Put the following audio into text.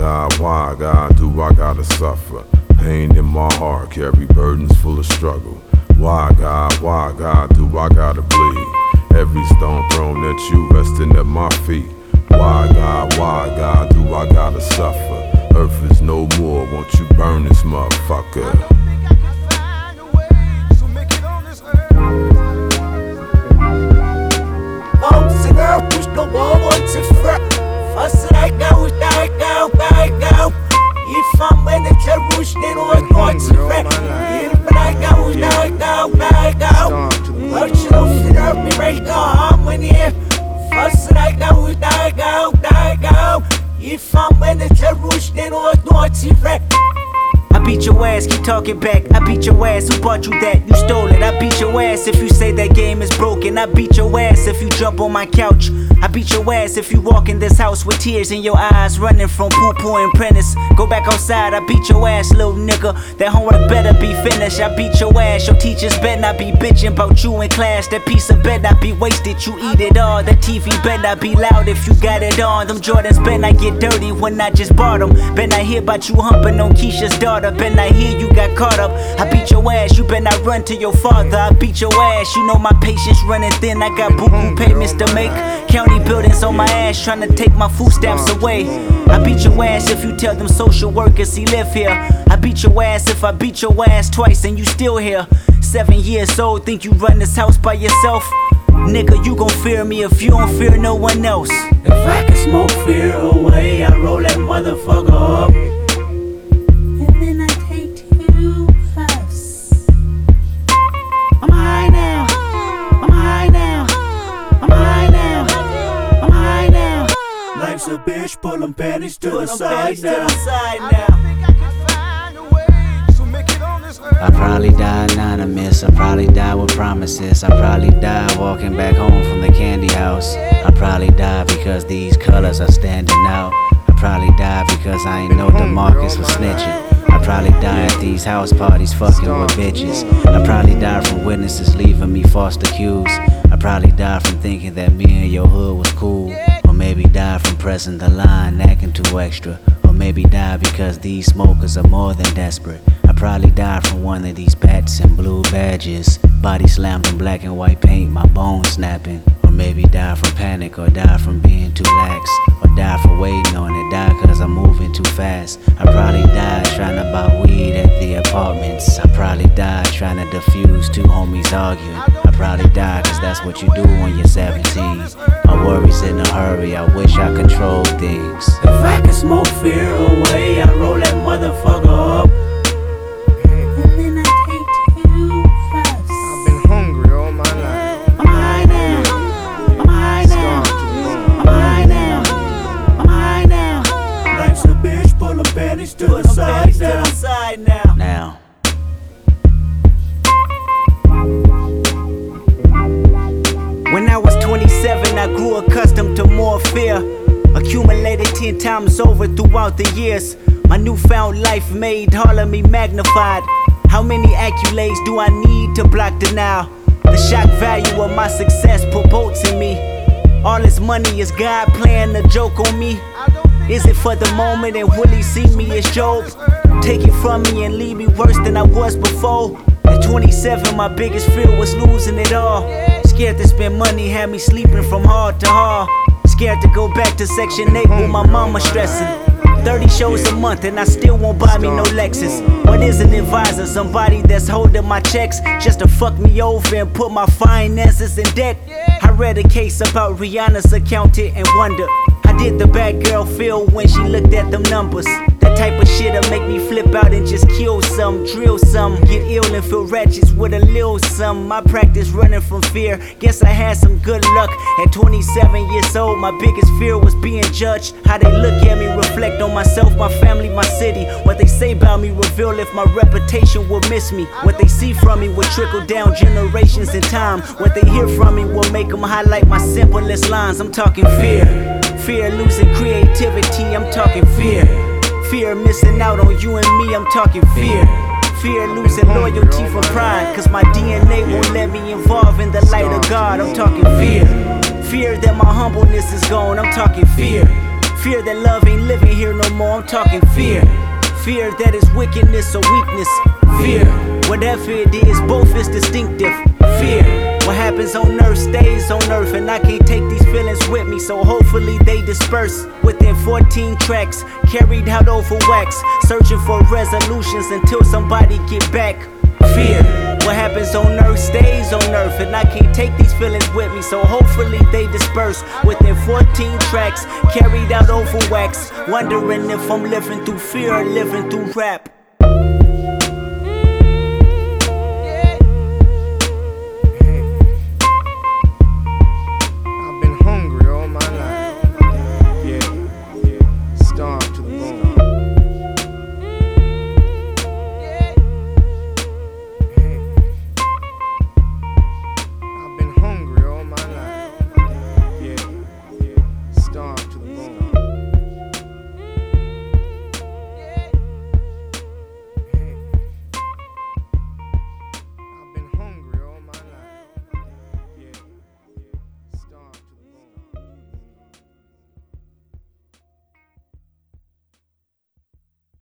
God, why, God, do I gotta suffer? Pain in my heart, carry burdens full of struggle. Why, God, why, God, do I gotta bleed? Every stone thrown at you, resting at my feet. Why, God, why, God, do I gotta suffer? if I'm in the terrorist, they know it's. Beat your ass, keep talking back. I beat your ass, who bought you that? You stole it. I beat your ass if you say that game is broken. I beat your ass if you jump on my couch. I beat your ass if you walk in this house with tears in your eyes, running from poo poo and prentice. Go back outside, I beat your ass, little nigga. That homework better be finished. I beat your ass, your teachers better not be bitching about you in class. That piece of better not be wasted, you eat it all. That TV better not be loud if you got it on. Them Jordans better not get dirty when I just bought them. Better not hear about you humping on Keisha's daughter. Hear you got caught up. I beat your ass, you better not run to your father. I beat your ass, you know my patience running thin. I got boo boo payments to make. County buildings on my ass trying to take my food stamps away. I beat your ass if you tell them social workers he live here. I beat your ass if I beat your ass twice and you still here. Seven years old, think you run this house by yourself? Nigga, you gon' fear me if you don't fear no one else. If I can smoke fear away, I roll that motherfucker a bitch, pull them panties to the side now. I probably die anonymous. I probably die with promises. I probably die walking back home from the candy house. I probably die because these colors are standing out. I probably die because I ain't know DeMarcus was snitching. I probably die at these house parties fucking with bitches. I probably die from witnesses leaving me false accused. I probably die from thinking that me and your hood was cool. Maybe die from pressing the line, acting too extra. Or maybe die because these smokers are more than desperate. I probably die from one of these bats and blue badges. Body slammed in black and white paint, my bones snapping. Maybe die from panic, or die from being too lax. Or die for waiting on it, die cause I'm moving too fast. I probably died trying to buy weed at the apartments. I probably died trying to defuse two homies arguing. I probably died cause that's what you do when you're 17. My worries in a hurry, I wish I controlled things. If I could smoke fear away, I roll that motherfucker times over throughout the years. My newfound life made all of me magnified. How many accolades do I need to block denial? The shock value of my success bolts in me. All this money is God playing a joke on me. Is it for the moment and will he see me as Job? Take it from me and leave me worse than I was before. At 27, my biggest fear was losing it all. Scared to spend money, had me sleeping from hard to hard. Scared to go back to Section 8 with my mama stressing. 30 shows a month and I still won't buy me no Lexus. What is an advisor? Somebody that's holding my checks just to fuck me over and put my finances in debt. I read a case about Rihanna's accountant and wonder did the bad girl feel when she looked at them numbers? That type of shit'll make me flip out and just kill some, drill some, get ill and feel ratchets with a little some. My practice running from fear. Guess I had some good luck. At 27 years old, my biggest fear was being judged. How they look at me, reflect on myself, my family, my city. What they say about me reveal if my reputation will miss me. What they see from me will trickle down generations in time. What they hear from me will make them highlight my simplest lines. I'm talking fear. Fear losing creativity, I'm talking fear. Fear missing out on you and me, I'm talking fear. Fear losing loyalty from pride, cause my DNA won't let me involve in the light of God, I'm talking fear. Fear that my humbleness is gone, I'm talking fear. Fear that love ain't living here no more, I'm talking fear. Fear that is wickedness or weakness. Fear, whatever it is, both is distinctive. Fear, what happens on earth stays on earth, and I can't take these feelings with me, so hopefully they disperse. Within 14 tracks, carried out over wax, searching for resolutions until somebody get back. Fear, what happens on earth stays on earth, and I can't take these feelings with me, so hopefully they disperse. Within 14 tracks, carried out over wax, wondering if I'm living through fear or living through rap.